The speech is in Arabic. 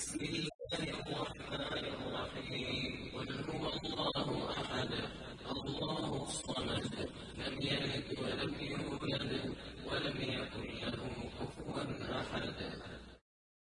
بسم الرحمن الرحيم. قل هو الله أحد. الله الصمد